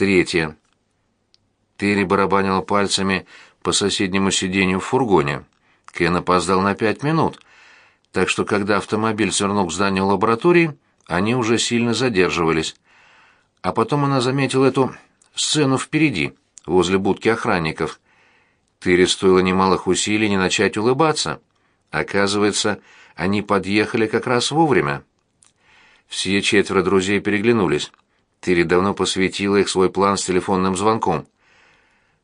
Третье. Терри барабанила пальцами по соседнему сиденью в фургоне. Кен опоздал на пять минут, так что когда автомобиль свернул к зданию лаборатории, они уже сильно задерживались. А потом она заметила эту сцену впереди, возле будки охранников. Тыре стоило немалых усилий не начать улыбаться. Оказывается, они подъехали как раз вовремя. Все четверо друзей переглянулись. Тыри давно посвятила их свой план с телефонным звонком.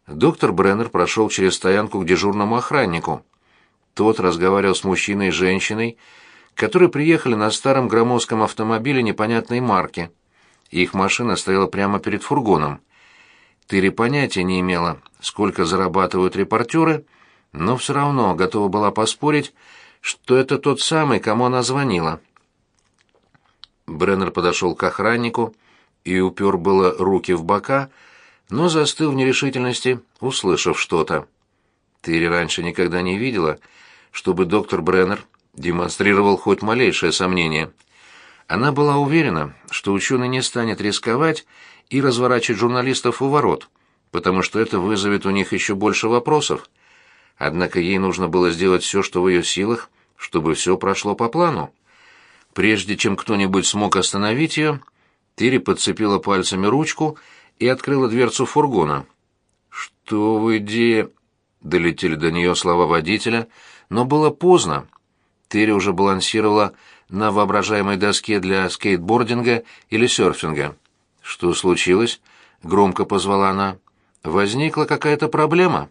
Доктор Бреннер прошел через стоянку к дежурному охраннику. Тот разговаривал с мужчиной и женщиной, которые приехали на старом громоздком автомобиле непонятной марки. Их машина стояла прямо перед фургоном. Тыри понятия не имела, сколько зарабатывают репортеры, но все равно готова была поспорить, что это тот самый, кому она звонила. Бреннер подошел к охраннику и упер было руки в бока, но застыл в нерешительности, услышав что-то. Тыри раньше никогда не видела, чтобы доктор Бреннер демонстрировал хоть малейшее сомнение. Она была уверена, что ученый не станет рисковать и разворачивать журналистов у ворот, потому что это вызовет у них еще больше вопросов. Однако ей нужно было сделать все, что в ее силах, чтобы все прошло по плану. Прежде чем кто-нибудь смог остановить ее, Тири подцепила пальцами ручку и открыла дверцу фургона. «Что вы де...» — долетели до нее слова водителя, но было поздно. Терри уже балансировала на воображаемой доске для скейтбординга или серфинга. «Что случилось?» — громко позвала она. «Возникла какая-то проблема?»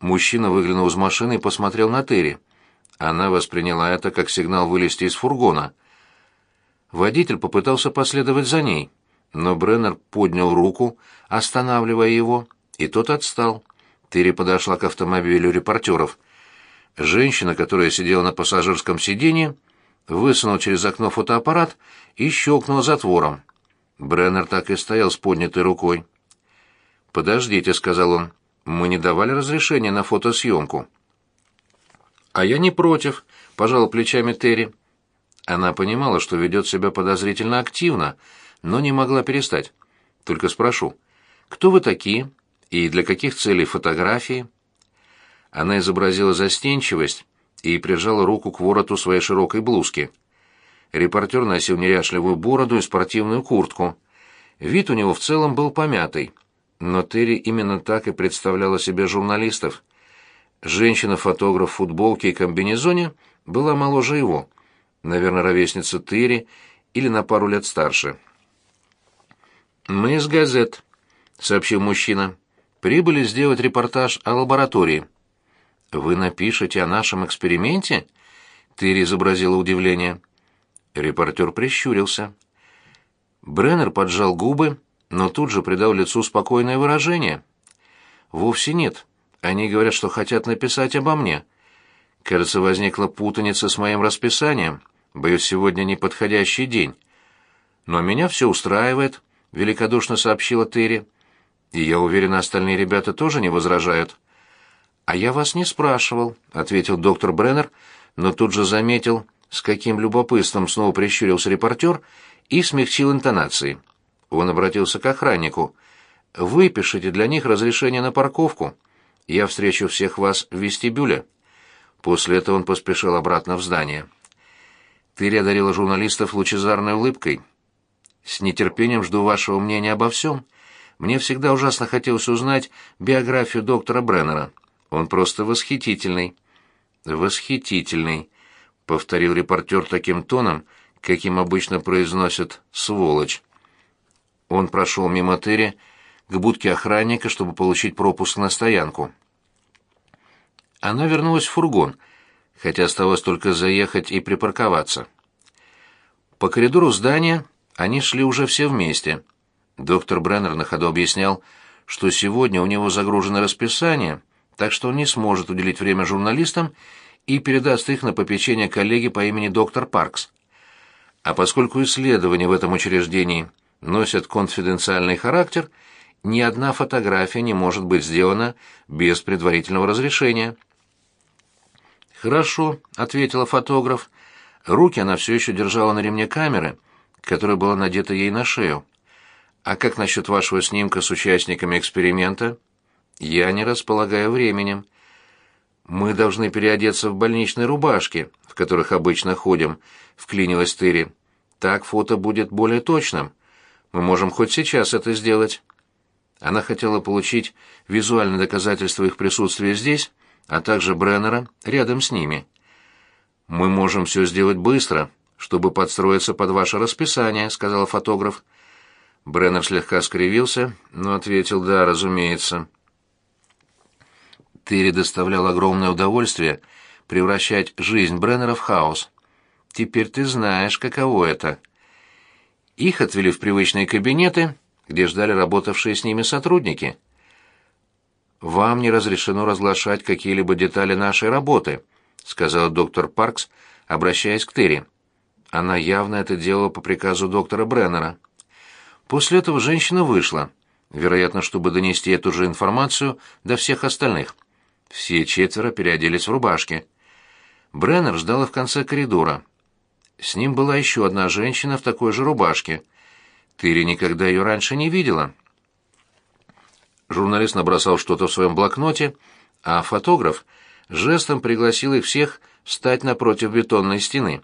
Мужчина выглянул из машины и посмотрел на Терри. Она восприняла это как сигнал вылезти из фургона. Водитель попытался последовать за ней, но Бреннер поднял руку, останавливая его, и тот отстал. Терри подошла к автомобилю репортеров. Женщина, которая сидела на пассажирском сиденье, высунула через окно фотоаппарат и щелкнула затвором. Бреннер так и стоял с поднятой рукой. «Подождите», — сказал он, — «мы не давали разрешения на фотосъемку». «А я не против», — пожала плечами Терри. Она понимала, что ведет себя подозрительно активно, но не могла перестать. «Только спрошу, кто вы такие и для каких целей фотографии?» Она изобразила застенчивость и прижала руку к вороту своей широкой блузки. Репортер носил неряшливую бороду и спортивную куртку. Вид у него в целом был помятый, но Терри именно так и представляла себе журналистов. Женщина-фотограф в футболке и комбинезоне была моложе его, наверное, ровесница Терри или на пару лет старше. «Мы из газет», — сообщил мужчина. «Прибыли сделать репортаж о лаборатории». «Вы напишете о нашем эксперименте?» Терри изобразила удивление. Репортер прищурился. Бреннер поджал губы, но тут же придал лицу спокойное выражение. «Вовсе нет. Они говорят, что хотят написать обо мне. Кажется, возникла путаница с моим расписанием. Боюсь, сегодня неподходящий день. Но меня все устраивает, — великодушно сообщила Терри. И я уверена, остальные ребята тоже не возражают. «А я вас не спрашивал», — ответил доктор Бреннер, но тут же заметил, с каким любопытством снова прищурился репортер и смягчил интонации. Он обратился к охраннику. «Выпишите для них разрешение на парковку. Я встречу всех вас в вестибюле». После этого он поспешил обратно в здание. Тыри одарила журналистов лучезарной улыбкой. «С нетерпением жду вашего мнения обо всем. Мне всегда ужасно хотелось узнать биографию доктора Бреннера. Он просто восхитительный». «Восхитительный», — повторил репортер таким тоном, каким обычно произносят «сволочь». Он прошел мимо Терри к будке охранника, чтобы получить пропуск на стоянку. Она вернулась в фургон, хотя оставалось только заехать и припарковаться. По коридору здания они шли уже все вместе. Доктор Бреннер на ходу объяснял, что сегодня у него загружено расписание, так что он не сможет уделить время журналистам и передаст их на попечение коллеги по имени доктор Паркс. А поскольку исследования в этом учреждении носят конфиденциальный характер, ни одна фотография не может быть сделана без предварительного разрешения. «Хорошо», — ответила фотограф. Руки она все еще держала на ремне камеры, которая была надета ей на шею. А как насчет вашего снимка с участниками эксперимента? Я не располагаю временем. Мы должны переодеться в больничные рубашки, в которых обычно ходим, вклинилась Терри. Так фото будет более точным. Мы можем хоть сейчас это сделать. Она хотела получить визуальное доказательство их присутствия здесь, а также Бреннера рядом с ними. Мы можем все сделать быстро, чтобы подстроиться под ваше расписание, сказал фотограф. Бреннер слегка скривился, но ответил: "Да, разумеется". Тыри доставлял огромное удовольствие превращать жизнь Бреннера в хаос. Теперь ты знаешь, каково это. Их отвели в привычные кабинеты, где ждали работавшие с ними сотрудники. «Вам не разрешено разглашать какие-либо детали нашей работы», — сказал доктор Паркс, обращаясь к Терри. Она явно это делала по приказу доктора Бреннера. После этого женщина вышла, вероятно, чтобы донести эту же информацию до всех остальных. Все четверо переоделись в рубашки. Бреннер ждал в конце коридора. С ним была еще одна женщина в такой же рубашке. Тыри никогда ее раньше не видела. Журналист набросал что-то в своем блокноте, а фотограф жестом пригласил их всех встать напротив бетонной стены.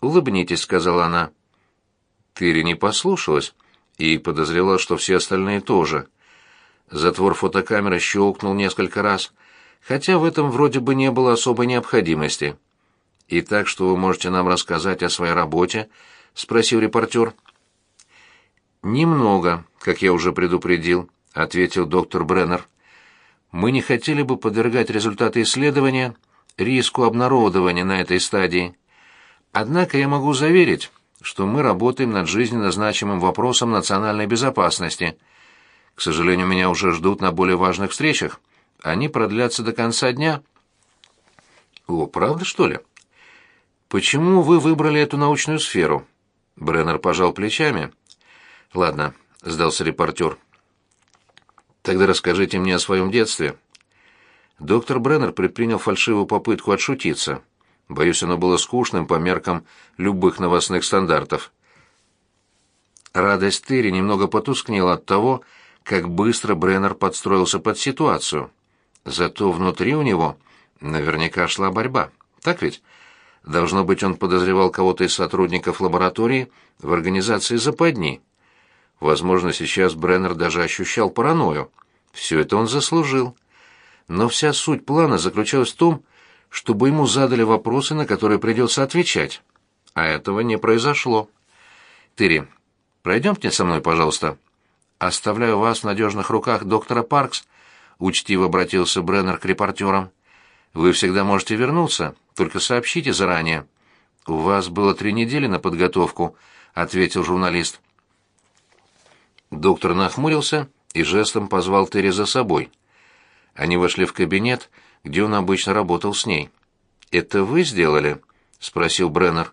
«Улыбнитесь», — сказала она. Тыри не послушалась и подозревала, что все остальные тоже. Затвор фотокамеры щелкнул несколько раз, хотя в этом вроде бы не было особой необходимости. «Итак, что вы можете нам рассказать о своей работе?» — спросил репортер. «Немного, как я уже предупредил», — ответил доктор Бреннер. «Мы не хотели бы подвергать результаты исследования риску обнародования на этой стадии. Однако я могу заверить, что мы работаем над жизненно значимым вопросом национальной безопасности. К сожалению, меня уже ждут на более важных встречах. Они продлятся до конца дня». «О, правда, что ли?» Почему вы выбрали эту научную сферу? Бреннер пожал плечами. Ладно, сдался репортер. Тогда расскажите мне о своем детстве. Доктор Бреннер предпринял фальшивую попытку отшутиться. Боюсь, оно было скучным по меркам любых новостных стандартов. Радость Терри немного потускнела от того, как быстро Бреннер подстроился под ситуацию. Зато внутри у него наверняка шла борьба. Так ведь? Должно быть, он подозревал кого-то из сотрудников лаборатории в организации западни. Возможно, сейчас Бреннер даже ощущал паранойю. Все это он заслужил. Но вся суть плана заключалась в том, чтобы ему задали вопросы, на которые придется отвечать. А этого не произошло. Тыри, пройдемте со мной, пожалуйста. Оставляю вас в надежных руках доктора Паркс, учтиво обратился Бреннер к репортерам. Вы всегда можете вернуться, только сообщите заранее. У вас было три недели на подготовку, ответил журналист. Доктор нахмурился и жестом позвал Терри за собой. Они вошли в кабинет, где он обычно работал с ней. «Это вы сделали?» — спросил Бреннер.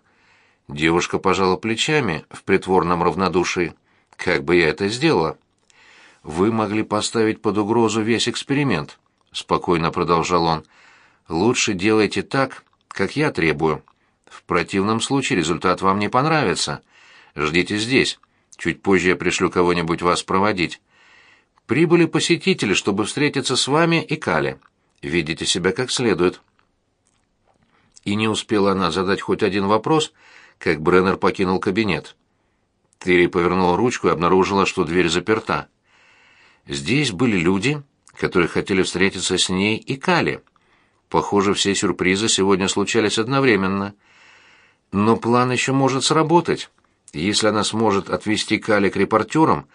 Девушка пожала плечами в притворном равнодушии. «Как бы я это сделала?» «Вы могли поставить под угрозу весь эксперимент», — спокойно продолжал он. «Лучше делайте так, как я требую. В противном случае результат вам не понравится. Ждите здесь. Чуть позже я пришлю кого-нибудь вас проводить. Прибыли посетители, чтобы встретиться с вами и Кали. Видите себя как следует. И не успела она задать хоть один вопрос, как Бреннер покинул кабинет. Терри повернула ручку и обнаружила, что дверь заперта. Здесь были люди, которые хотели встретиться с ней и Кали. Похоже, все сюрпризы сегодня случались одновременно. Но план еще может сработать. Если она сможет отвести Кали к репортерам,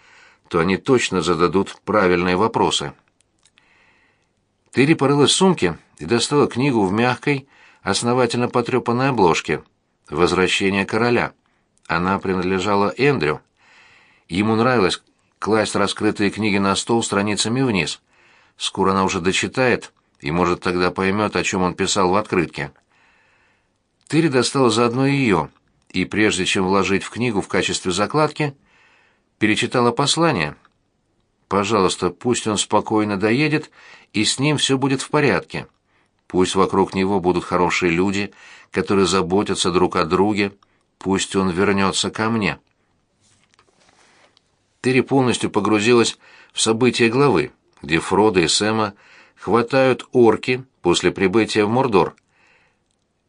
то они точно зададут правильные вопросы. Терри порылась в сумке и достала книгу в мягкой, основательно потрепанной обложке «Возвращение короля». Она принадлежала Эндрю. Ему нравилось класть раскрытые книги на стол страницами вниз. Скоро она уже дочитает и, может, тогда поймет, о чем он писал в открытке. Тыри достала заодно ее, и прежде чем вложить в книгу в качестве закладки, перечитала послание. «Пожалуйста, пусть он спокойно доедет, и с ним все будет в порядке. Пусть вокруг него будут хорошие люди, которые заботятся друг о друге. Пусть он вернется ко мне». Терри полностью погрузилась в события главы, где Фродо и Сэма хватают орки после прибытия в Мордор.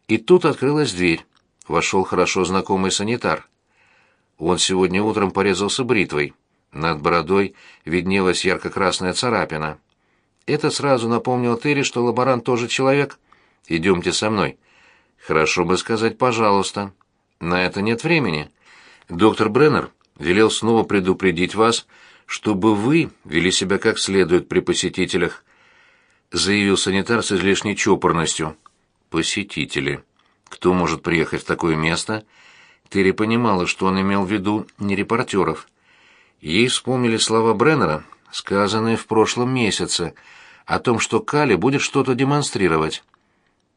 И тут открылась дверь. Вошел хорошо знакомый санитар. Он сегодня утром порезался бритвой. Над бородой виднелась ярко-красная царапина. Это сразу напомнило Терри, что лаборант тоже человек. «Идемте со мной». «Хорошо бы сказать «пожалуйста». На это нет времени. Доктор Бреннер велел снова предупредить вас, чтобы вы вели себя как следует при посетителях», заявил санитар с излишней чопорностью. «Посетители. Кто может приехать в такое место?» Терри понимала, что он имел в виду не репортеров. Ей вспомнили слова Бреннера, сказанные в прошлом месяце, о том, что Кали будет что-то демонстрировать.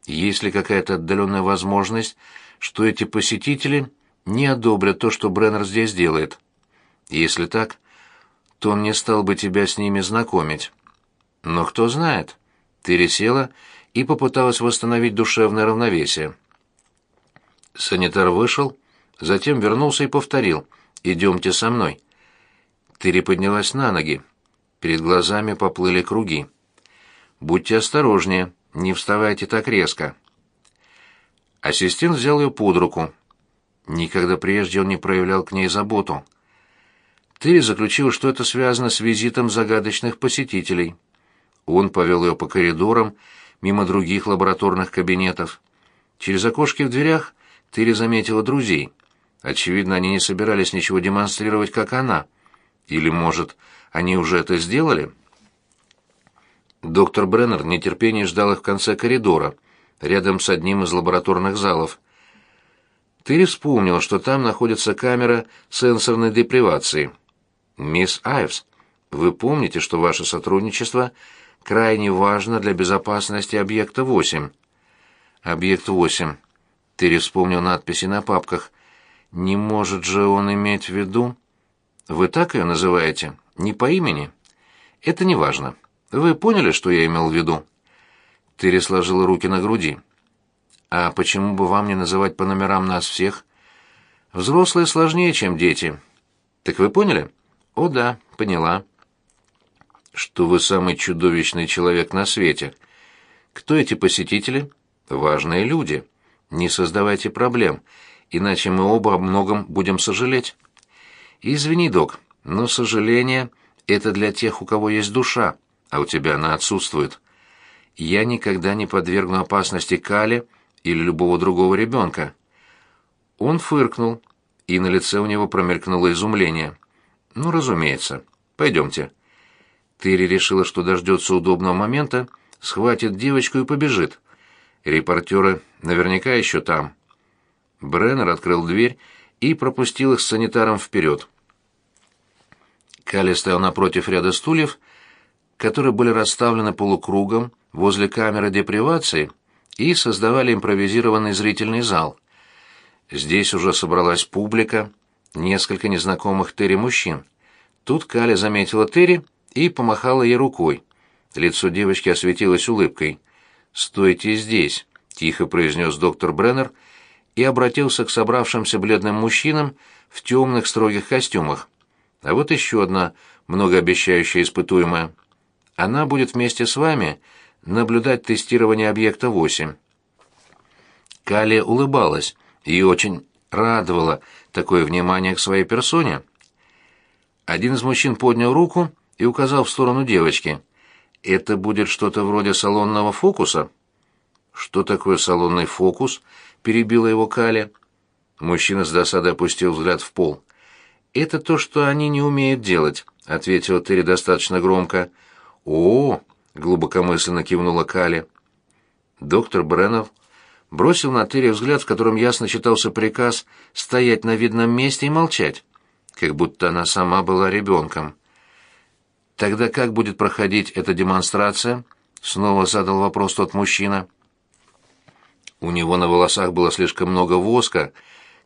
Есть ли какая-то отдаленная возможность, что эти посетители не одобрят то, что Бреннер здесь делает? Если так, то он не стал бы тебя с ними знакомить. Но кто знает? Ты села и попыталась восстановить душевное равновесие. Санитар вышел, затем вернулся и повторил «Идемте со мной». Тыри поднялась на ноги. Перед глазами поплыли круги. «Будьте осторожнее, не вставайте так резко». Ассистент взял ее под руку. Никогда прежде он не проявлял к ней заботу. Тыри заключил, что это связано с визитом загадочных посетителей. Он повел ее по коридорам, мимо других лабораторных кабинетов. Через окошки в дверях Тыри заметила друзей. Очевидно, они не собирались ничего демонстрировать, как она — или, может, они уже это сделали? Доктор Бреннер в ждал их в конце коридора, рядом с одним из лабораторных залов. Ты вспомнил, что там находится камера сенсорной депривации. Мисс Айвс, вы помните, что ваше сотрудничество крайне важно для безопасности объекта 8? Объект 8. Ты вспомнил надписи на папках. Не может же он иметь в виду... Вы так ее называете? Не по имени? Это не важно. Вы поняли, что я имел в виду? Терри сложила руки на груди. А почему бы вам не называть по номерам нас всех? Взрослые сложнее, чем дети. Так вы поняли? О да, поняла. Что вы самый чудовищный человек на свете. Кто эти посетители? Важные люди. Не создавайте проблем, иначе мы оба о многом будем сожалеть. «Извини, док, но сожаление — это для тех, у кого есть душа, а у тебя она отсутствует. Я никогда не подвергну опасности Кали или любого другого ребенка». Он фыркнул, и на лице у него промелькнуло изумление. «Ну, разумеется. Пойдемте». Терри решила, что дождется удобного момента, схватит девочку и побежит. Репортеры наверняка еще там. Бреннер открыл дверь и пропустил их с санитаром вперед. Калли стоял напротив ряда стульев, которые были расставлены полукругом возле камеры депривации и создавали импровизированный зрительный зал. Здесь уже собралась публика, несколько незнакомых Терри мужчин. Тут Калли заметила Терри и помахала ей рукой. Лицо девочки осветилось улыбкой. «Стойте здесь», — тихо произнес доктор Бреннер и обратился к собравшимся бледным мужчинам в темных строгих костюмах. А вот еще одна многообещающая испытуемая. Она будет вместе с вами наблюдать тестирование объекта 8. Калия улыбалась и очень радовала такое внимание к своей персоне. Один из мужчин поднял руку и указал в сторону девочки. «Это будет что-то вроде салонного фокуса?» «Что такое салонный фокус?» перебила его Каля. Мужчина с досадой опустил взгляд в пол. «Это то, что они не умеют делать», — ответила Терри достаточно громко. «О!», глубокомысленно кивнула Кали. Доктор Бреннелл бросил на Терри взгляд, в котором ясно читался приказ стоять на видном месте и молчать, как будто она сама была ребенком. «Тогда как будет проходить эта демонстрация?» — снова задал вопрос тот мужчина. У него на волосах было слишком много воска,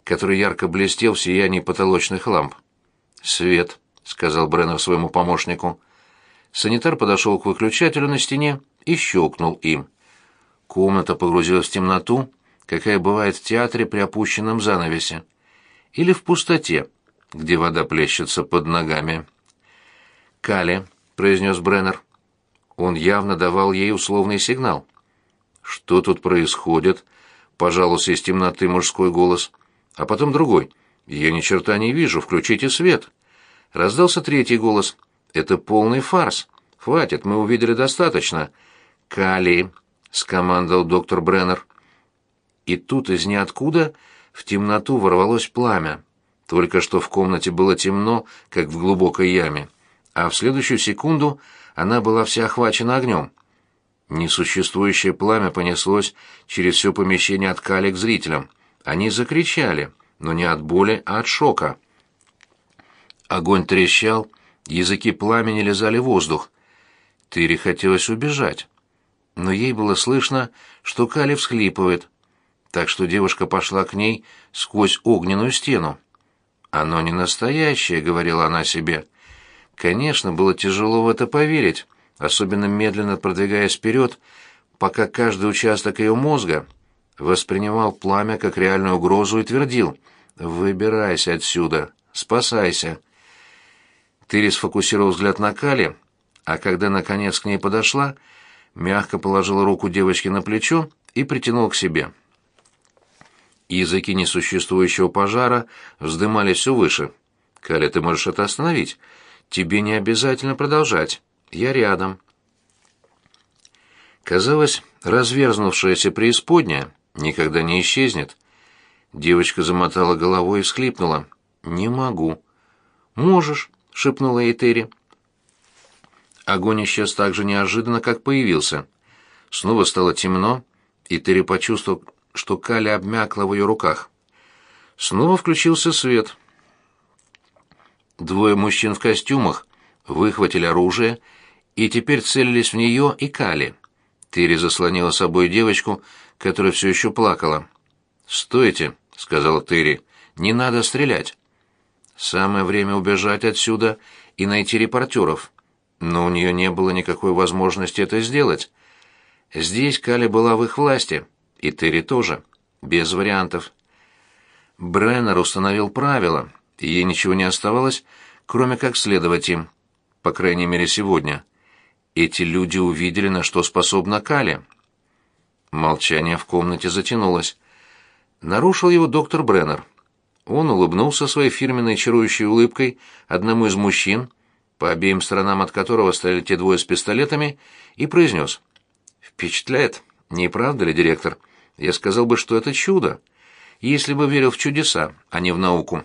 который ярко блестел в сиянии потолочных ламп. «Свет», — сказал Бреннер своему помощнику. Санитар подошел к выключателю на стене и щелкнул им. Комната погрузилась в темноту, какая бывает в театре при опущенном занавесе. Или в пустоте, где вода плещется под ногами. «Кали», — произнес Бреннер. Он явно давал ей условный сигнал. «Что тут происходит?» — пожаловался из темноты мужской голос. А потом другой. «Я ни черта не вижу, включите свет». Раздался третий голос. «Это полный фарс. Хватит, мы увидели достаточно». «Кали», — скомандовал доктор Бреннер. И тут из ниоткуда в темноту ворвалось пламя. Только что в комнате было темно, как в глубокой яме, а в следующую секунду она была вся охвачена огнем. Несуществующее пламя понеслось через все помещение от Кали к зрителям. Они закричали, но не от боли, а от шока. Огонь трещал, языки пламени лизали воздух. Тыре хотелось убежать. Но ей было слышно, что Кали всхлипывает, так что девушка пошла к ней сквозь огненную стену. «Оно не настоящее», — говорила она себе. Конечно, было тяжело в это поверить, особенно медленно продвигаясь вперед, пока каждый участок ее мозга воспринимал пламя как реальную угрозу и твердил «Выбирайся отсюда, спасайся». Тыри сфокусировал взгляд на Кали, а когда наконец к ней подошла, мягко положила руку девочки на плечо и притянул к себе. Языки несуществующего пожара вздымались все выше. «Каля, ты можешь это остановить? Тебе не обязательно продолжать. Я рядом». Казалось, разверзнувшаяся преисподняя никогда не исчезнет. Девочка замотала головой и всхлипнула. «Не могу». «Можешь», — шепнула ей Терри. Огонь исчез так же неожиданно, как появился. Снова стало темно, и Терри почувствовал, что Каля обмякла в ее руках. Снова включился свет. Двое мужчин в костюмах выхватили оружие и теперь целились в нее и Кали. Тири заслонила собой девочку, которая все еще плакала. «Стойте», — сказала Тири, — «не надо стрелять». Самое время убежать отсюда и найти репортеров. Но у нее не было никакой возможности это сделать. Здесь Кали была в их власти — и Терри тоже. Без вариантов. Бреннер установил правила, и ей ничего не оставалось, кроме как следовать им. По крайней мере, сегодня. Эти люди увидели, на что способна Кали. Молчание в комнате затянулось. Нарушил его доктор Бреннер. Он улыбнулся своей фирменной чарующей улыбкой одному из мужчин, по обеим сторонам от которого стояли те двое с пистолетами, и произнес. «Впечатляет, не правда ли, директор?» Я сказал бы, что это чудо, если бы верил в чудеса, а не в науку.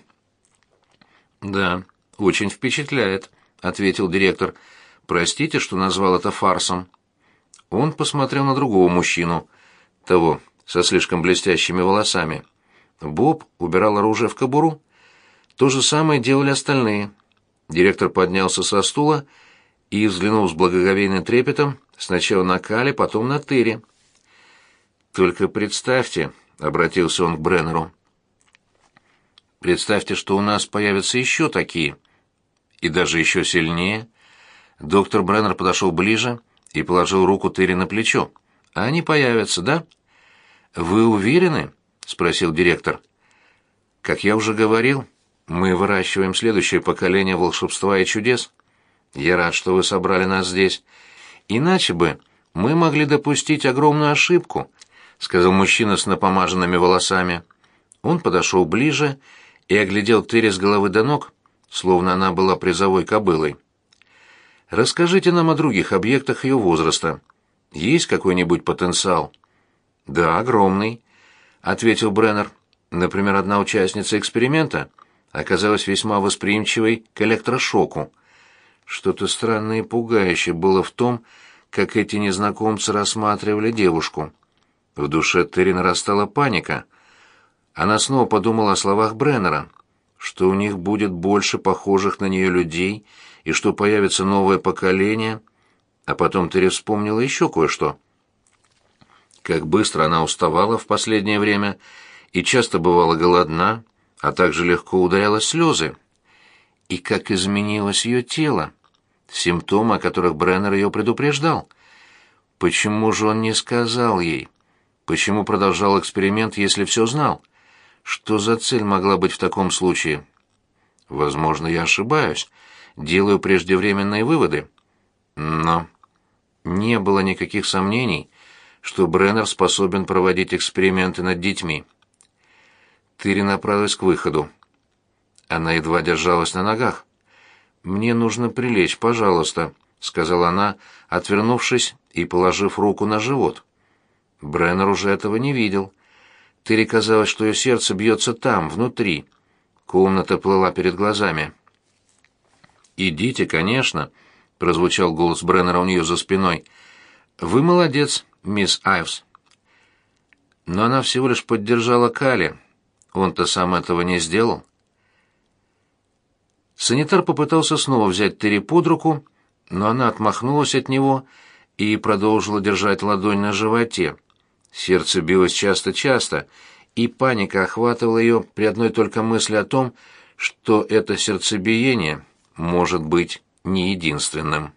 Да, очень впечатляет, ответил директор. Простите, что назвал это фарсом. Он посмотрел на другого мужчину, того со слишком блестящими волосами. Боб убирал оружие в кобуру. То же самое делали остальные. Директор поднялся со стула и взглянул с благоговейным трепетом сначала на Кали, потом на Терри. Только представьте, обратился он к Бреннеру. Представьте, что у нас появятся еще такие, и даже еще сильнее. Доктор Бреннер подошел ближе и положил руку Терри на плечо. А они появятся, да? Вы уверены? спросил директор. Как я уже говорил, мы выращиваем следующее поколение волшебства и чудес. Я рад, что вы собрали нас здесь. Иначе бы мы могли допустить огромную ошибку, — сказал мужчина с напомаженными волосами. Он подошел ближе и оглядел Терри с головы до ног, словно она была призовой кобылой. «Расскажите нам о других объектах ее возраста. Есть какой-нибудь потенциал?» «Да, огромный», — ответил Бреннер. «Например, одна участница эксперимента оказалась весьма восприимчивой к электрошоку. Что-то странное и пугающее было в том, как эти незнакомцы рассматривали девушку». В душе Терри нарастала паника. Она снова подумала о словах Бреннера, что у них будет больше похожих на нее людей и что появится новое поколение. А потом Терри вспомнила еще кое-что. Как быстро она уставала в последнее время и часто бывала голодна, а также легко ударялась слезы. И как изменилось ее тело. Симптомы, о которых Бреннер ее предупреждал. Почему же он не сказал ей? Почему продолжал эксперимент, если все знал? Что за цель могла быть в таком случае? Возможно, я ошибаюсь, делаю преждевременные выводы. Но не было никаких сомнений, что Бреннер способен проводить эксперименты над детьми. Тыри направилась к выходу. Она едва держалась на ногах. «Мне нужно прилечь, пожалуйста», — сказала она, отвернувшись и положив руку на живот. Бреннер уже этого не видел. Тыри казалось, что ее сердце бьется там, внутри. Комната плыла перед глазами. «Идите, конечно», — прозвучал голос Бреннера у нее за спиной. «Вы молодец, мисс Айвс». Но она всего лишь поддержала Кали. Он-то сам этого не сделал. Санитар попытался снова взять Терри под руку, но она отмахнулась от него и продолжила держать ладонь на животе. Сердце билось часто-часто, и паника охватывала ее при одной только мысли о том, что это сердцебиение может быть не единственным.